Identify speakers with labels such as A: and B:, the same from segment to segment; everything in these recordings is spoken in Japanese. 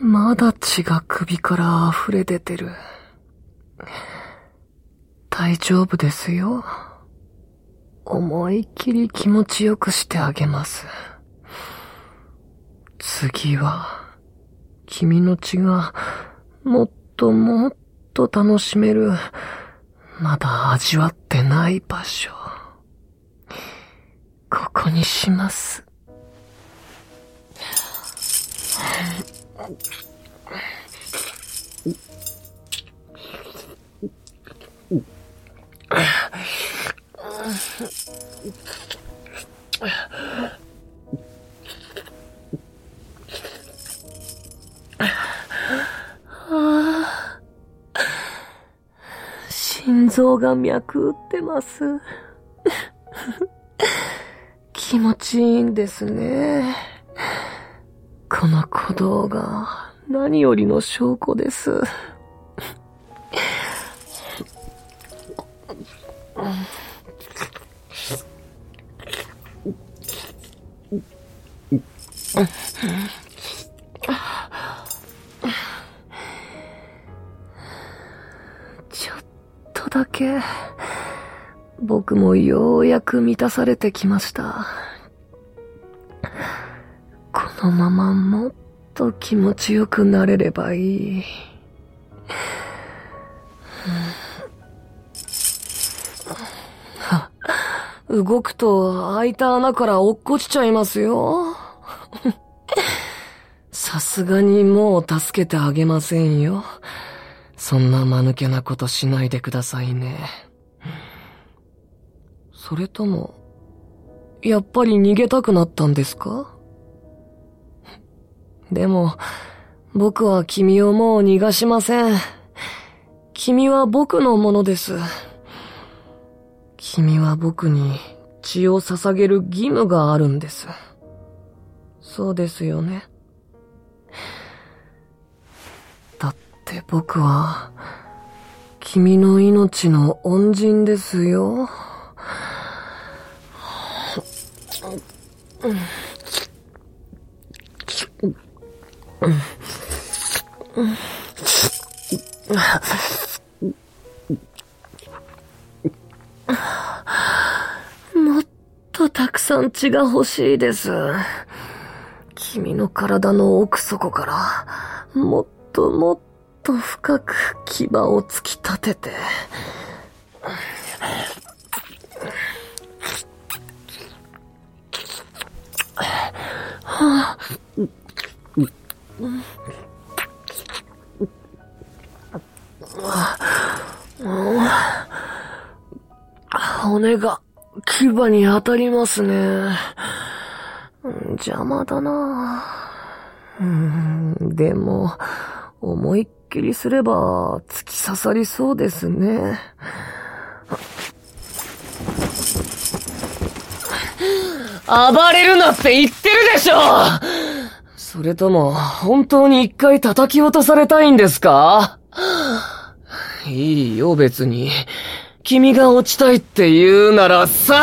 A: まだ血が首から溢れ出てる。大丈夫ですよ。思いっきり気持ちよくしてあげます。次は、君の血が、もっともっと楽しめる、まだ味わってない場所。ここにします。心臓が脈打ってます。気持ちいいんですね。この鼓動が何よりの証拠です。ちょっとだけ、僕もようやく満たされてきました。このままもっと気持ちよくなれればいい。動くと開いた穴から落っこちちゃいますよ。さすがにもう助けてあげませんよ。そんな間抜けなことしないでくださいね。それとも、やっぱり逃げたくなったんですか？でも、僕は君をもう逃がしません。君は僕のものです。君は僕に血を捧げる義務があるんです。そうですよね。だって僕は、君の命の恩人ですよ。もっとたくさん血が欲しいです。君の体の奥底から、もっともっと深く牙を突き立てて、はあ、骨が牙に当たりますね。邪魔だなうん、でも、思いっきりすれば突き刺さりそうですね。暴れるなって言ってるでしょそれとも、本当に一回叩き落とされたいんですか？いいよ、別に。君が落ちたいって言うならさ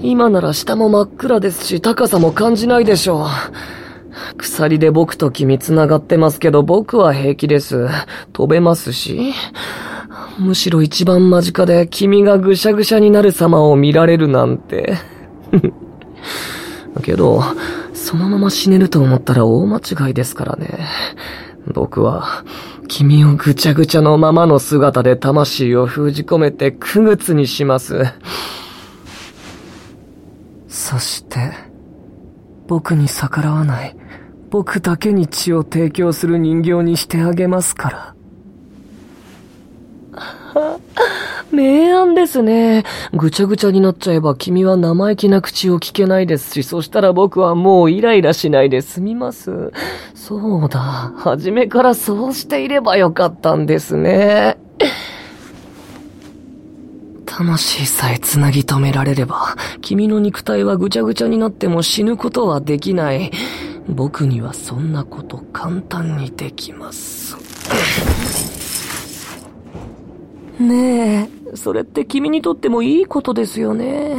A: 今なら下も真っ暗ですし、高さも感じないでしょう。鎖で僕と君繋がってますけど、僕は平気です。飛べますし。むしろ一番間近で君がぐしゃぐしゃになる様を見られるなんて。けど、そのまま死ねると思ったら大間違いですからね。僕は、君をぐちゃぐちゃのままの姿で魂を封じ込めて苦靴にします。そして、僕に逆らわない、僕だけに血を提供する人形にしてあげますから。明暗ですね。ぐちゃぐちゃになっちゃえば君は生意気な口を聞けないですし、そしたら僕はもうイライラしないで済みます。そうだ。初めからそうしていればよかったんですね。魂さえ繋ぎ止められれば、君の肉体はぐちゃぐちゃになっても死ぬことはできない。僕にはそんなこと簡単にできます。ねえ、それって君にとってもいいことですよね。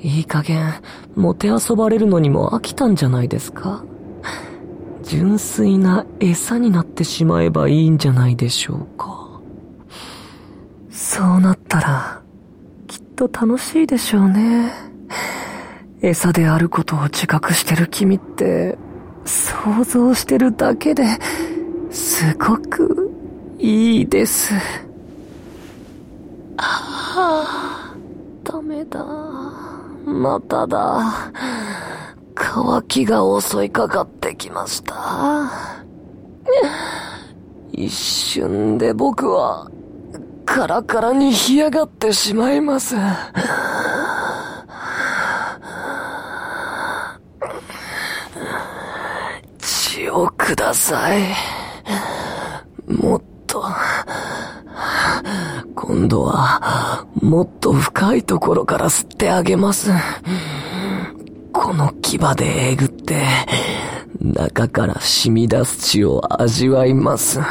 A: いい加減、もてあそばれるのにも飽きたんじゃないですか純粋な餌になってしまえばいいんじゃないでしょうか。そうなったら、きっと楽しいでしょうね。餌であることを自覚してる君って、想像してるだけで、すごくいいです。ああ、ダメだ。まただ。乾きが襲いかかってきました。一瞬で僕は、カラカラに干上がってしまいます。血をください。もっと、今度は、もっと深いところから吸ってあげます。この牙でえぐって、中から染み出す血を味わいます。こ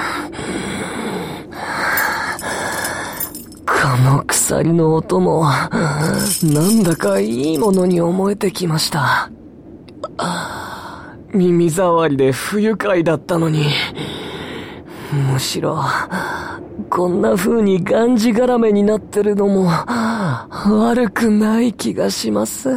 A: の鎖の音も、なんだかいいものに思えてきました。耳障りで不愉快だったのに、むしろ、こんな風にがんじがらめになってるのも、悪くない気がします。